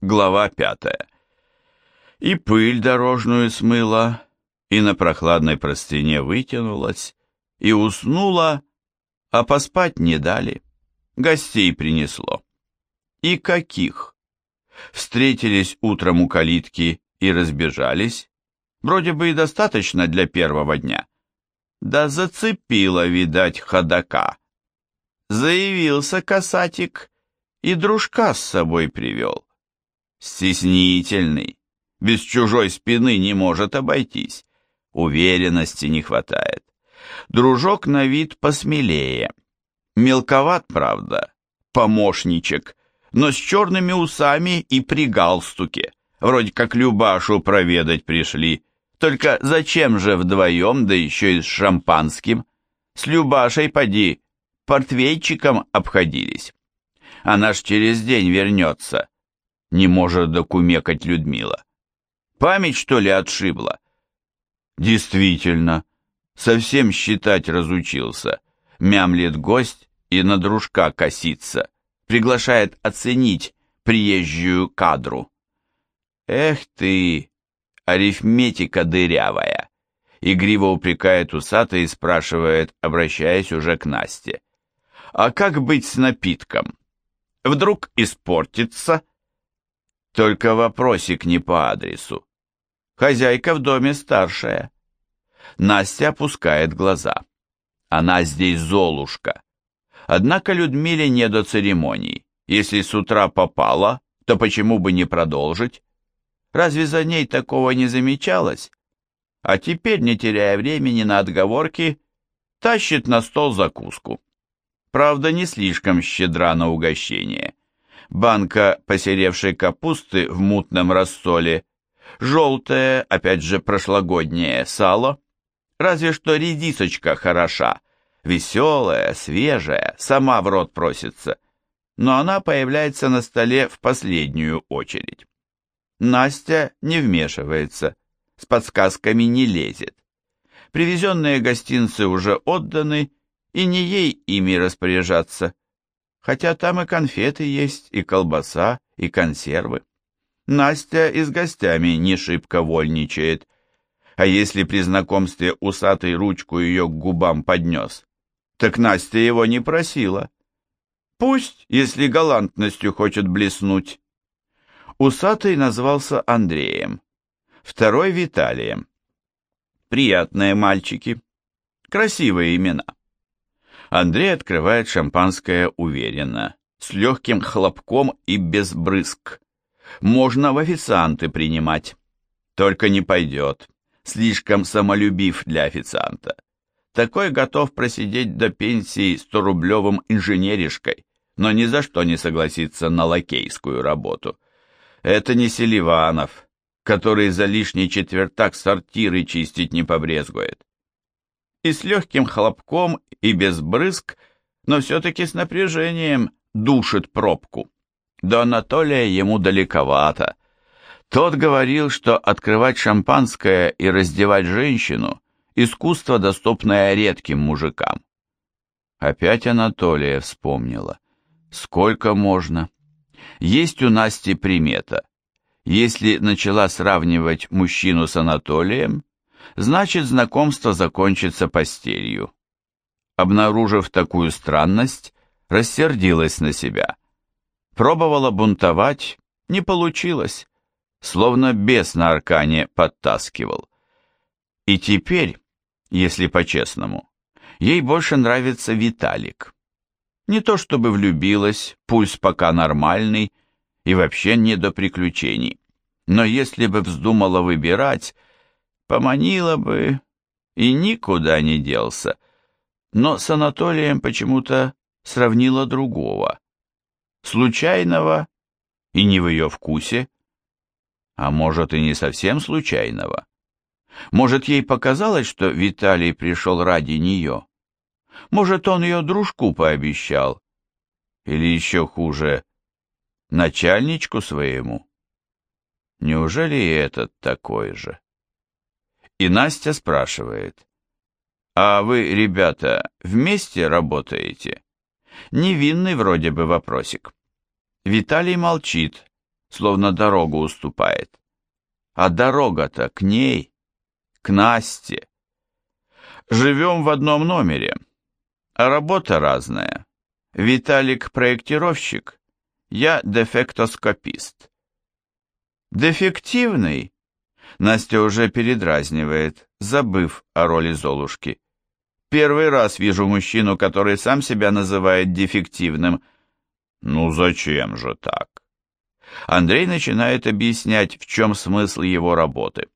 Глава пятая. И пыль дорожную смыла, и на прохладной простыне вытянулась, и уснула, а поспать не дали. Гостей принесло. И каких? Встретились утром у калитки и разбежались. Вроде бы и достаточно для первого дня. Да зацепило, видать, ходока. Заявился касатик и дружка с собой привел. Стеснительный, без чужой спины не может обойтись, уверенности не хватает. Дружок на вид посмелее. Мелковат, правда, помощничек, но с черными усами и при галстуке. Вроде как Любашу проведать пришли. Только зачем же вдвоем, да еще и с шампанским? С Любашей, поди, портвейчиком обходились. Она ж через день вернется не может докумекать Людмила. Память, что ли, отшибла? Действительно, совсем считать разучился. Мямлет гость и на дружка косится, приглашает оценить приезжую кадру. Эх ты, арифметика дырявая! Игриво упрекает усатый и спрашивает, обращаясь уже к Насте. А как быть с напитком? Вдруг испортится? Только вопросик не по адресу. Хозяйка в доме старшая. Настя опускает глаза. Она здесь Золушка. Однако Людмиле не до церемоний. Если с утра попала, то почему бы не продолжить? Разве за ней такого не замечалось? А теперь, не теряя времени на отговорки, тащит на стол закуску. Правда, не слишком щедра на угощение банка посеревшей капусты в мутном рассоле, желтое, опять же прошлогоднее сало, разве что редисочка хороша, веселая, свежая, сама в рот просится, но она появляется на столе в последнюю очередь. Настя не вмешивается, с подсказками не лезет. Привезенные гостинцы уже отданы, и не ей ими распоряжаться хотя там и конфеты есть, и колбаса, и консервы. Настя и с гостями не шибко вольничает, а если при знакомстве усатый ручку ее к губам поднес, так Настя его не просила. Пусть, если галантностью хочет блеснуть. Усатый назвался Андреем, второй Виталием. Приятные мальчики, красивые имена. Андрей открывает шампанское уверенно, с легким хлопком и без брызг. Можно в официанты принимать. Только не пойдет. Слишком самолюбив для официанта. Такой готов просидеть до пенсии сто-рублевым инженеришкой, но ни за что не согласится на лакейскую работу. Это не Селиванов, который за лишний четвертак сортиры чистить не побрезгует и с легким хлопком, и без брызг, но все-таки с напряжением душит пробку. До Анатолия ему далековато. Тот говорил, что открывать шампанское и раздевать женщину – искусство, доступное редким мужикам. Опять Анатолия вспомнила. Сколько можно? Есть у Насти примета. Если начала сравнивать мужчину с Анатолием, значит знакомство закончится постелью. Обнаружив такую странность, рассердилась на себя. Пробовала бунтовать, не получилось, словно бес на аркане подтаскивал. И теперь, если по-честному, ей больше нравится Виталик. Не то чтобы влюбилась, пульс пока нормальный и вообще не до приключений. Но если бы вздумала выбирать, поманила бы и никуда не делся. Но с Анатолием почему-то сравнила другого. Случайного и не в ее вкусе. А может и не совсем случайного. Может, ей показалось, что Виталий пришел ради нее. Может, он ее дружку пообещал. Или еще хуже, начальничку своему. Неужели и этот такой же? И Настя спрашивает, «А вы, ребята, вместе работаете?» Невинный вроде бы вопросик. Виталий молчит, словно дорогу уступает. А дорога-то к ней, к Насте. Живем в одном номере, а работа разная. Виталик проектировщик, я дефектоскопист. Дефективный? Настя уже передразнивает, забыв о роли Золушки. Первый раз вижу мужчину, который сам себя называет дефективным. Ну зачем же так? Андрей начинает объяснять, в чем смысл его работы.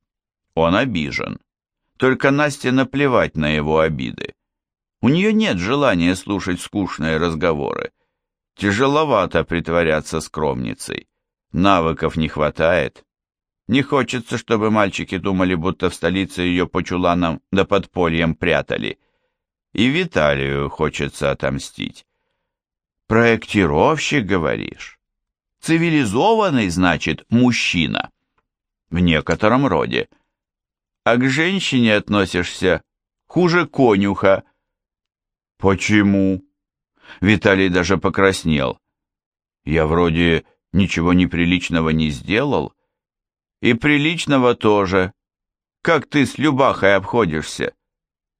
Он обижен. Только Насте наплевать на его обиды. У нее нет желания слушать скучные разговоры. Тяжеловато притворяться скромницей. Навыков не хватает. Не хочется, чтобы мальчики думали, будто в столице ее по чуланам да подпольям прятали. И Виталию хочется отомстить. Проектировщик, говоришь? Цивилизованный, значит, мужчина. В некотором роде. А к женщине относишься хуже конюха. Почему? Виталий даже покраснел. Я вроде ничего неприличного не сделал. И приличного тоже. Как ты с Любахой обходишься?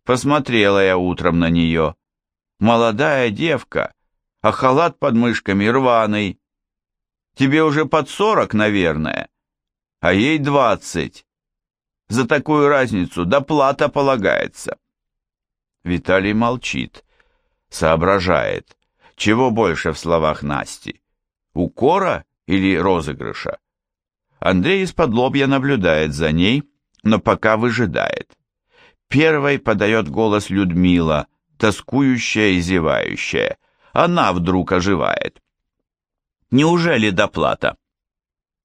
Посмотрела я утром на нее. Молодая девка, а халат под мышками рваный. Тебе уже под сорок, наверное, а ей двадцать. За такую разницу доплата полагается. Виталий молчит, соображает, чего больше в словах Насти, укора или розыгрыша. Андрей из-под лобья наблюдает за ней, но пока выжидает. Первой подает голос Людмила, тоскующая и зевающая. Она вдруг оживает. Неужели доплата?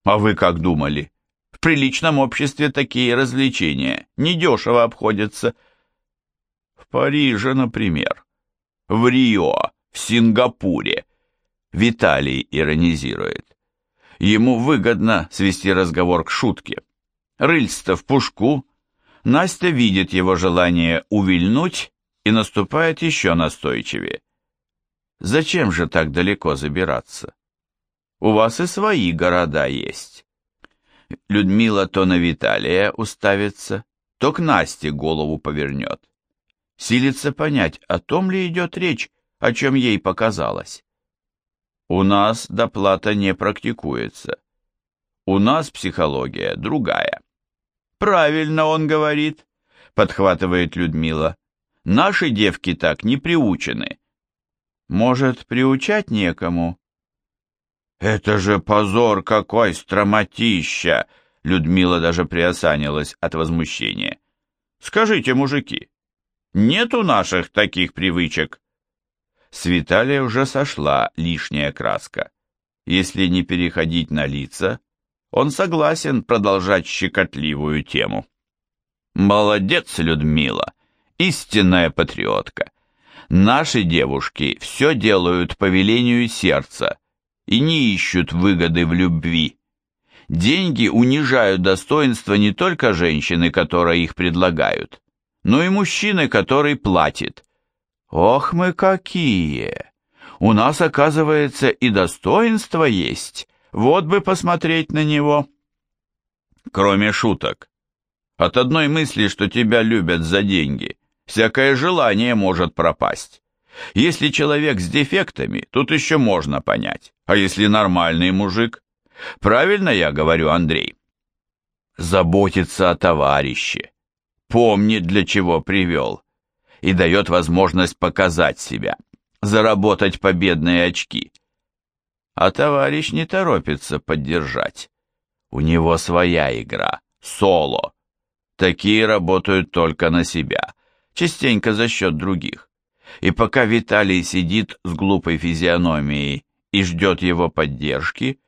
А вы как думали? В приличном обществе такие развлечения недешево обходятся. В Париже, например. В Рио, в Сингапуре. Виталий иронизирует. Ему выгодно свести разговор к шутке. Рыльц-то в пушку. Настя видит его желание увильнуть и наступает еще настойчивее. Зачем же так далеко забираться? У вас и свои города есть. Людмила то на Виталия уставится, то к Насте голову повернет. Силится понять, о том ли идет речь, о чем ей показалось. У нас доплата не практикуется. У нас психология другая. Правильно он говорит, подхватывает Людмила. Наши девки так не приучены. Может, приучать некому? «Это же позор какой, стромотища!» Людмила даже приосанилась от возмущения. «Скажите, мужики, нет у наших таких привычек?» С Виталия уже сошла лишняя краска. Если не переходить на лица, он согласен продолжать щекотливую тему. «Молодец, Людмила, истинная патриотка. Наши девушки все делают по велению сердца» и не ищут выгоды в любви. Деньги унижают достоинство не только женщины, которая их предлагают, но и мужчины, который платит. Ох мы какие! У нас, оказывается, и достоинство есть. Вот бы посмотреть на него. Кроме шуток. От одной мысли, что тебя любят за деньги, всякое желание может пропасть. Если человек с дефектами, тут еще можно понять. А если нормальный мужик? Правильно я говорю, Андрей? Заботится о товарище. Помнит, для чего привел. И дает возможность показать себя. Заработать победные очки. А товарищ не торопится поддержать. У него своя игра. Соло. Такие работают только на себя. Частенько за счет других. И пока Виталий сидит с глупой физиономией и ждет его поддержки,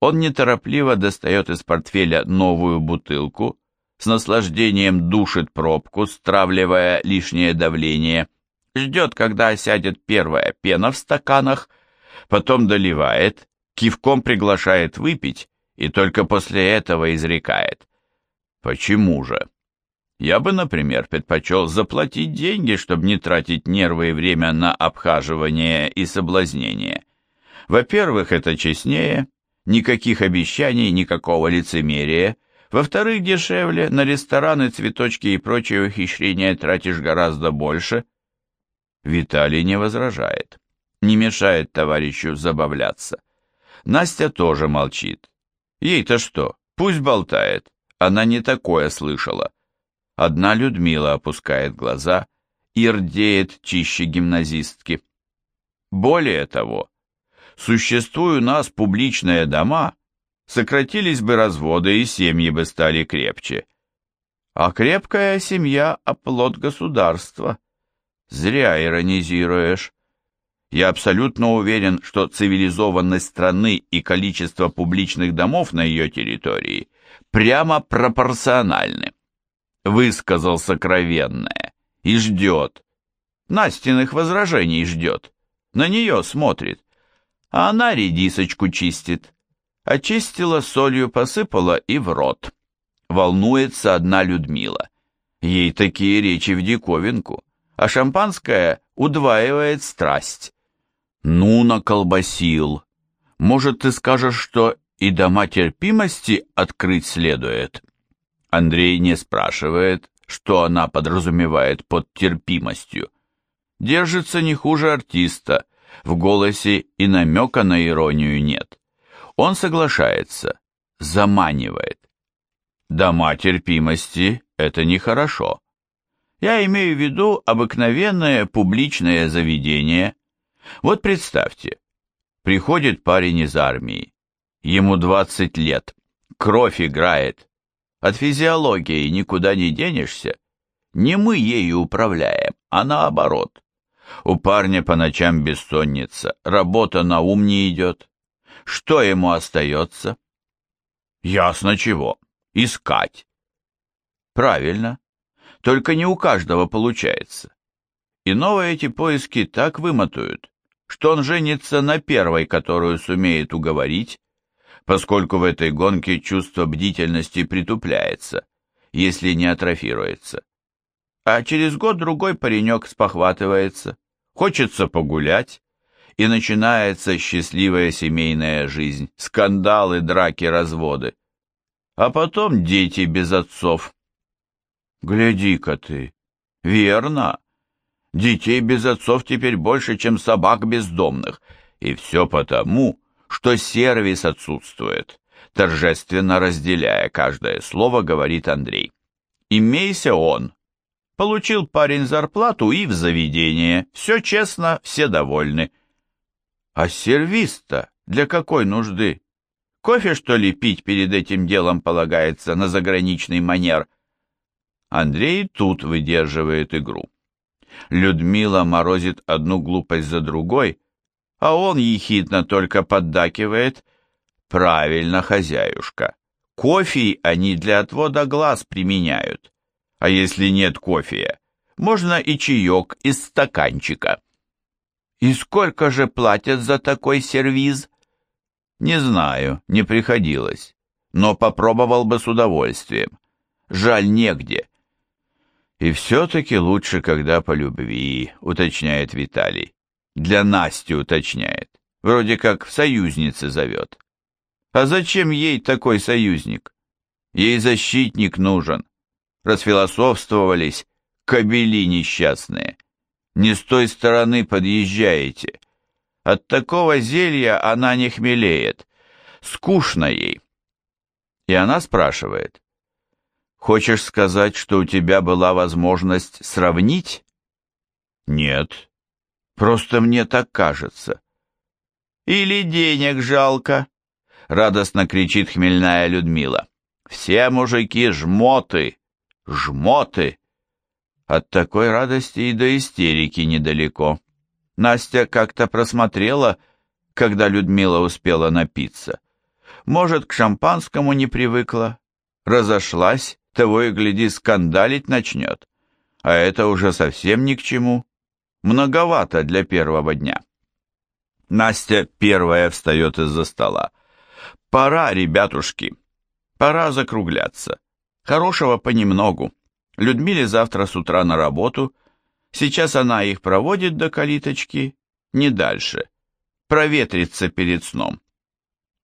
он неторопливо достает из портфеля новую бутылку, с наслаждением душит пробку, стравливая лишнее давление, ждет, когда осядет первая пена в стаканах, потом доливает, кивком приглашает выпить и только после этого изрекает. Почему же? Я бы, например, предпочел заплатить деньги, чтобы не тратить нервы и время на обхаживание и соблазнение. Во-первых, это честнее, Никаких обещаний, никакого лицемерия. Во-вторых, дешевле, на рестораны, цветочки и прочие ухищрения тратишь гораздо больше. Виталий не возражает, не мешает товарищу забавляться. Настя тоже молчит. Ей-то что, пусть болтает, она не такое слышала. Одна Людмила опускает глаза и рдеет чище гимназистки. Более того, существуя у нас публичные дома, сократились бы разводы и семьи бы стали крепче. А крепкая семья – оплот государства. Зря иронизируешь. Я абсолютно уверен, что цивилизованность страны и количество публичных домов на ее территории прямо пропорциональны. Высказал сокровенное и ждет. Настиных возражений ждет. На нее смотрит а она редисочку чистит. Очистила, солью посыпала и в рот. Волнуется одна Людмила. Ей такие речи в диковинку, а шампанское удваивает страсть. Ну, наколбасил. Может, ты скажешь, что и дома терпимости открыть следует? Андрей не спрашивает, что она подразумевает под терпимостью. Держится не хуже артиста, в голосе и намека на иронию нет. Он соглашается, заманивает. Дома терпимости – это нехорошо. Я имею в виду обыкновенное публичное заведение. Вот представьте, приходит парень из армии, ему 20 лет, кровь играет, от физиологии никуда не денешься, не мы ею управляем, а наоборот. У парня по ночам бессонница, работа на ум не идет. Что ему остается? Ясно чего. Искать. Правильно. Только не у каждого получается. Иного эти поиски так вымотают, что он женится на первой, которую сумеет уговорить, поскольку в этой гонке чувство бдительности притупляется, если не атрофируется. А через год-другой паренек спохватывается, хочется погулять, и начинается счастливая семейная жизнь, скандалы, драки, разводы. А потом дети без отцов. Гляди-ка ты, верно. Детей без отцов теперь больше, чем собак бездомных, и все потому, что сервис отсутствует, торжественно разделяя каждое слово, говорит Андрей. Имейся он, Получил парень зарплату и в заведение. Все честно, все довольны. А сервис-то для какой нужды? Кофе, что ли, пить перед этим делом полагается на заграничный манер? Андрей тут выдерживает игру. Людмила морозит одну глупость за другой, а он ехидно только поддакивает. Правильно, хозяюшка. Кофе они для отвода глаз применяют. А если нет кофе, можно и чаек из стаканчика. И сколько же платят за такой сервиз? Не знаю, не приходилось, но попробовал бы с удовольствием. Жаль, негде. И все-таки лучше, когда по любви, уточняет Виталий. Для Насти уточняет. Вроде как в союзнице зовет. А зачем ей такой союзник? Ей защитник нужен расфилософствовались, кобели несчастные. Не с той стороны подъезжаете. От такого зелья она не хмелеет. Скучно ей. И она спрашивает. Хочешь сказать, что у тебя была возможность сравнить? Нет. Просто мне так кажется. Или денег жалко? Радостно кричит хмельная Людмила. Все мужики жмоты, жмоты. От такой радости и до истерики недалеко. Настя как-то просмотрела, когда Людмила успела напиться. Может, к шампанскому не привыкла. Разошлась, того и гляди, скандалить начнет. А это уже совсем ни к чему. Многовато для первого дня. Настя первая встает из-за стола. Пора, ребятушки, пора закругляться. Хорошего понемногу. Людмиле завтра с утра на работу. Сейчас она их проводит до калиточки, не дальше. Проветрится перед сном.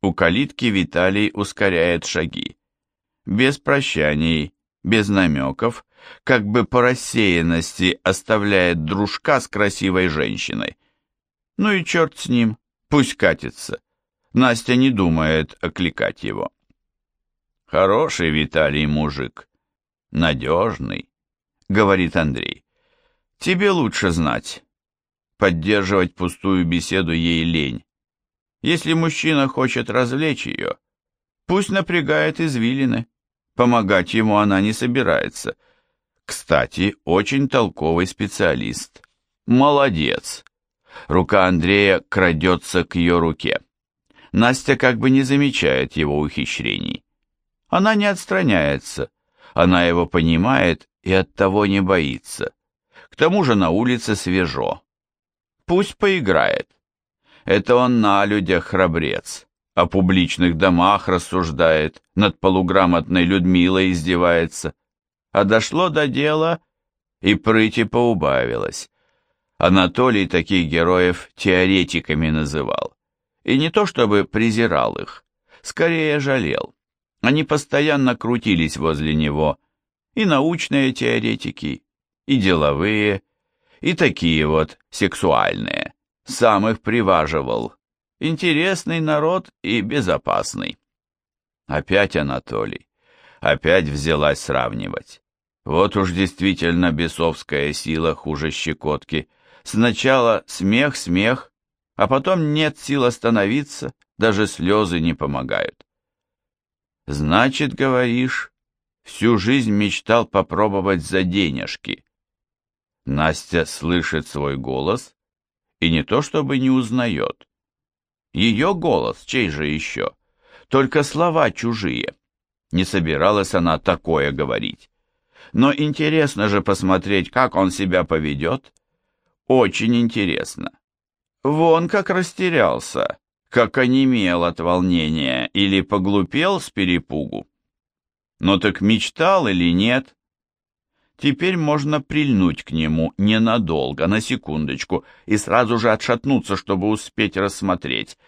У калитки Виталий ускоряет шаги. Без прощаний, без намеков, как бы по рассеянности оставляет дружка с красивой женщиной. Ну и черт с ним, пусть катится. Настя не думает окликать его. Хороший Виталий мужик, надежный, говорит Андрей. Тебе лучше знать. Поддерживать пустую беседу ей лень. Если мужчина хочет развлечь ее, пусть напрягает извилины. Помогать ему она не собирается. Кстати, очень толковый специалист. Молодец. Рука Андрея крадется к ее руке. Настя как бы не замечает его ухищрений. Она не отстраняется. Она его понимает и оттого не боится. К тому же на улице свежо. Пусть поиграет. Это он на людях храбрец, о публичных домах рассуждает, над полуграмотной Людмилой издевается. А дошло до дела, и прыти поубавилось. Анатолий таких героев теоретиками называл. И не то чтобы презирал их, скорее жалел. Они постоянно крутились возле него, и научные теоретики, и деловые, и такие вот сексуальные. Сам их приваживал. Интересный народ и безопасный. Опять Анатолий. Опять взялась сравнивать. Вот уж действительно бесовская сила хуже щекотки. Сначала смех-смех, а потом нет сил остановиться, даже слезы не помогают. Значит, говоришь, всю жизнь мечтал попробовать за денежки. Настя слышит свой голос и не то чтобы не узнает. Ее голос, чей же еще? Только слова чужие. Не собиралась она такое говорить. Но интересно же посмотреть, как он себя поведет. Очень интересно. Вон как растерялся, как онемел от волнения или поглупел с перепугу. Но так мечтал или нет? Теперь можно прильнуть к нему ненадолго, на секундочку, и сразу же отшатнуться, чтобы успеть рассмотреть.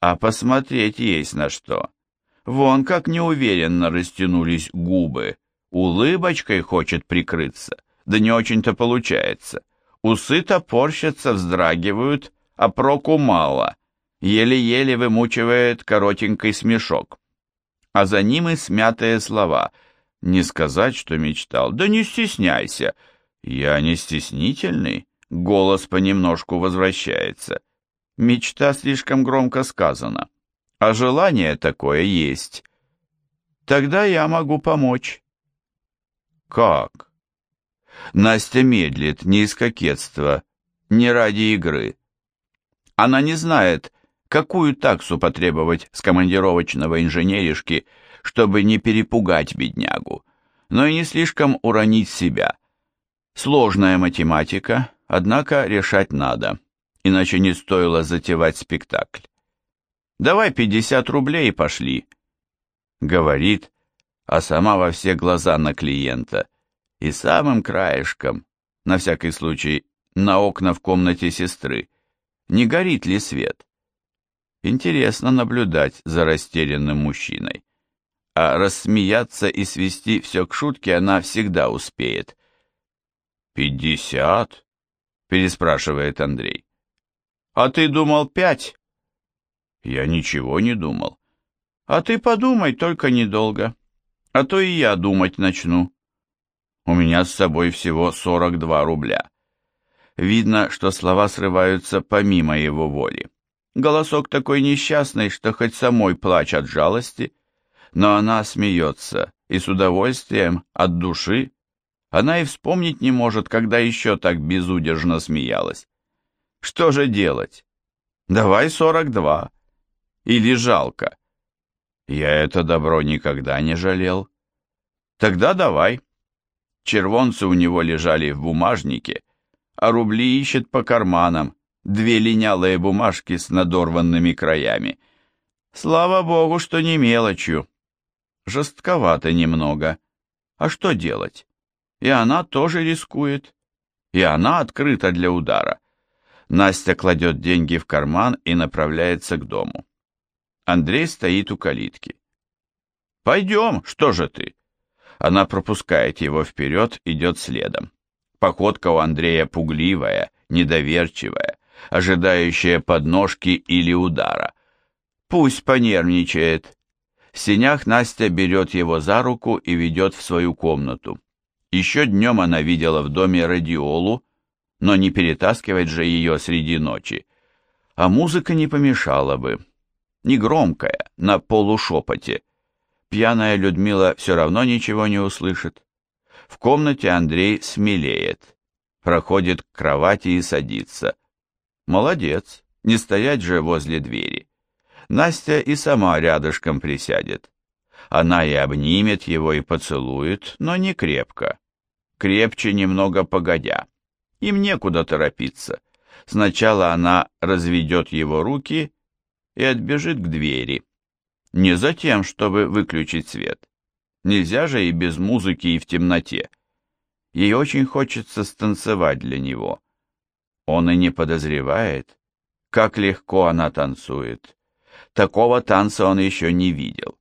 А посмотреть есть на что. Вон как неуверенно растянулись губы. Улыбочкой хочет прикрыться, да не очень-то получается. Усы топорщатся, вздрагивают, а проку мало. Еле-еле вымучивает коротенький смешок. А за ним и смятые слова — не сказать, что мечтал. Да не стесняйся. Я не стеснительный. Голос понемножку возвращается. Мечта слишком громко сказана. А желание такое есть. Тогда я могу помочь. Как? Настя медлит, не из кокетства, не ради игры. Она не знает, какую таксу потребовать с командировочного инженеришки, чтобы не перепугать беднягу, но и не слишком уронить себя. Сложная математика, однако решать надо, иначе не стоило затевать спектакль. «Давай 50 рублей и пошли», — говорит, а сама во все глаза на клиента, и самым краешком, на всякий случай, на окна в комнате сестры, не горит ли свет. Интересно наблюдать за растерянным мужчиной а рассмеяться и свести все к шутке она всегда успеет. «Пятьдесят?» — переспрашивает Андрей. «А ты думал пять?» «Я ничего не думал». «А ты подумай, только недолго, а то и я думать начну». «У меня с собой всего сорок два рубля». Видно, что слова срываются помимо его воли. Голосок такой несчастный, что хоть самой плачь от жалости — но она смеется, и с удовольствием, от души. Она и вспомнить не может, когда еще так безудержно смеялась. Что же делать? Давай сорок два. Или жалко? Я это добро никогда не жалел. Тогда давай. Червонцы у него лежали в бумажнике, а рубли ищет по карманам, две линялые бумажки с надорванными краями. Слава богу, что не мелочью жестковато немного. А что делать? И она тоже рискует. И она открыта для удара. Настя кладет деньги в карман и направляется к дому. Андрей стоит у калитки. «Пойдем, что же ты?» Она пропускает его вперед, идет следом. Походка у Андрея пугливая, недоверчивая, ожидающая подножки или удара. Пусть понервничает. В сенях Настя берет его за руку и ведет в свою комнату. Еще днем она видела в доме радиолу, но не перетаскивать же ее среди ночи. А музыка не помешала бы. Негромкая, на полушепоте. Пьяная Людмила все равно ничего не услышит. В комнате Андрей смелеет, проходит к кровати и садится. Молодец, не стоять же возле двери. Настя и сама рядышком присядет. Она и обнимет его, и поцелует, но не крепко. Крепче немного погодя. Им некуда торопиться. Сначала она разведет его руки и отбежит к двери. Не за тем, чтобы выключить свет. Нельзя же и без музыки, и в темноте. Ей очень хочется станцевать для него. Он и не подозревает, как легко она танцует. Такого танца он еще не видел.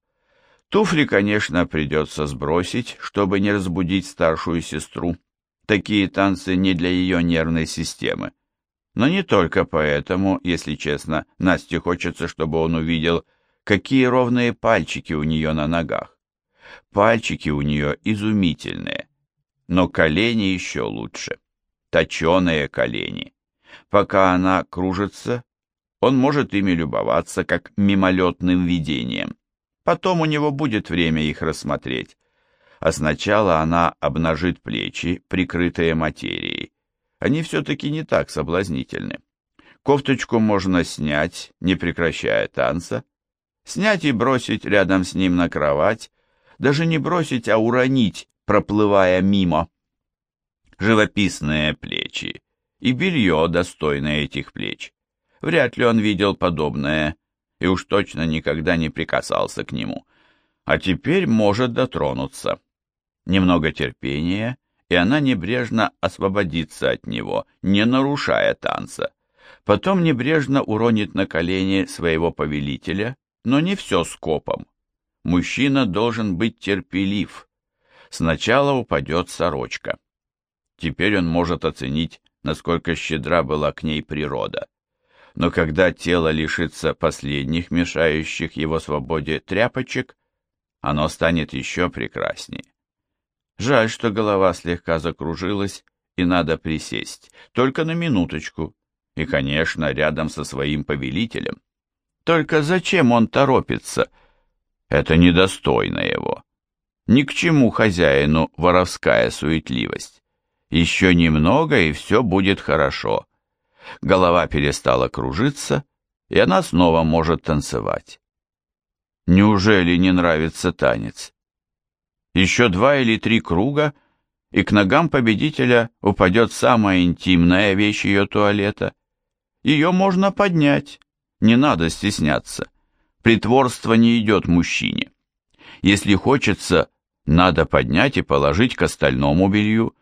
Туфли, конечно, придется сбросить, чтобы не разбудить старшую сестру. Такие танцы не для ее нервной системы. Но не только поэтому, если честно, Насте хочется, чтобы он увидел, какие ровные пальчики у нее на ногах. Пальчики у нее изумительные, но колени еще лучше. Точеные колени. Пока она кружится, он может ими любоваться, как мимолетным видением. Потом у него будет время их рассмотреть. А сначала она обнажит плечи, прикрытые материей. Они все-таки не так соблазнительны. Кофточку можно снять, не прекращая танца, снять и бросить рядом с ним на кровать, даже не бросить, а уронить, проплывая мимо. Живописные плечи и белье, достойное этих плеч. Вряд ли он видел подобное и уж точно никогда не прикасался к нему. А теперь может дотронуться. Немного терпения, и она небрежно освободится от него, не нарушая танца. Потом небрежно уронит на колени своего повелителя, но не все скопом. Мужчина должен быть терпелив. Сначала упадет сорочка. Теперь он может оценить, насколько щедра была к ней природа. Но когда тело лишится последних мешающих его свободе тряпочек, оно станет еще прекраснее. Жаль, что голова слегка закружилась, и надо присесть, только на минуточку, и, конечно, рядом со своим повелителем. Только зачем он торопится? Это недостойно его. Ни к чему хозяину воровская суетливость. Еще немного, и все будет хорошо. Голова перестала кружиться, и она снова может танцевать. Неужели не нравится танец? Еще два или три круга, и к ногам победителя упадет самая интимная вещь ее туалета. Ее можно поднять, не надо стесняться. Притворство не идет мужчине. Если хочется, надо поднять и положить к остальному белью.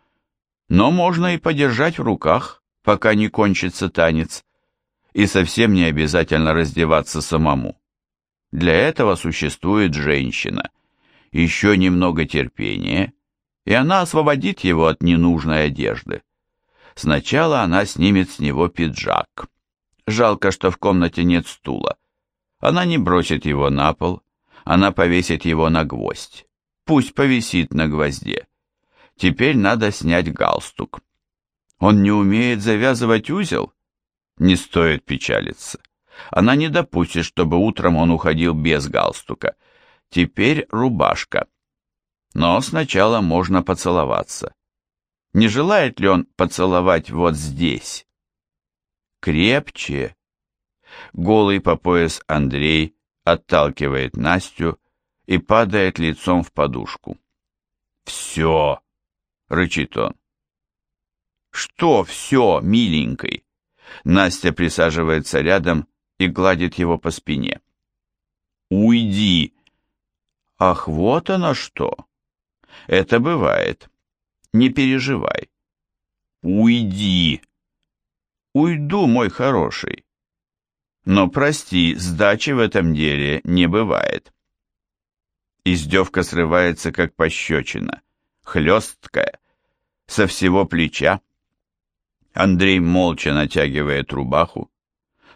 Но можно и подержать в руках, пока не кончится танец. И совсем не обязательно раздеваться самому. Для этого существует женщина. Еще немного терпения, и она освободит его от ненужной одежды. Сначала она снимет с него пиджак. Жалко, что в комнате нет стула. Она не бросит его на пол, она повесит его на гвоздь. Пусть повисит на гвозде. Теперь надо снять галстук. Он не умеет завязывать узел? Не стоит печалиться. Она не допустит, чтобы утром он уходил без галстука. Теперь рубашка. Но сначала можно поцеловаться. Не желает ли он поцеловать вот здесь? крепче. Голый по пояс Андрей отталкивает Настю и падает лицом в подушку. «Все!» — рычит он. «Что все, миленький?» Настя присаживается рядом и гладит его по спине. «Уйди!» «Ах, вот оно что!» «Это бывает. Не переживай». «Уйди!» Уйду, мой хороший. Но, прости, сдачи в этом деле не бывает. Издевка срывается, как пощечина, хлесткая, со всего плеча. Андрей молча натягивает рубаху,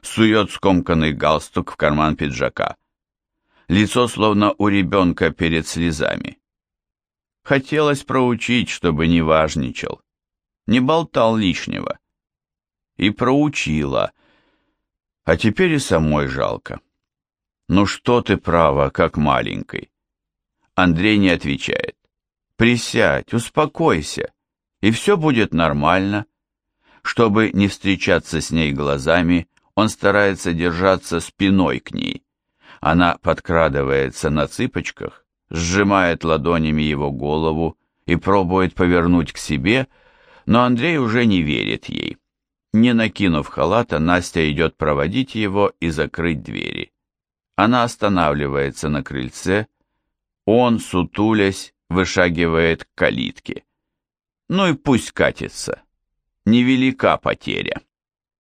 сует скомканный галстук в карман пиджака. Лицо словно у ребенка перед слезами. Хотелось проучить, чтобы не важничал, не болтал лишнего. И проучила, а теперь и самой жалко. Ну что ты права, как маленькой. Андрей не отвечает. Присядь, успокойся, и все будет нормально. Чтобы не встречаться с ней глазами, он старается держаться спиной к ней. Она подкрадывается на цыпочках, сжимает ладонями его голову и пробует повернуть к себе, но Андрей уже не верит ей. Не накинув халата, Настя идет проводить его и закрыть двери. Она останавливается на крыльце, он, сутулясь, вышагивает к калитке. Ну и пусть катится. Невелика потеря.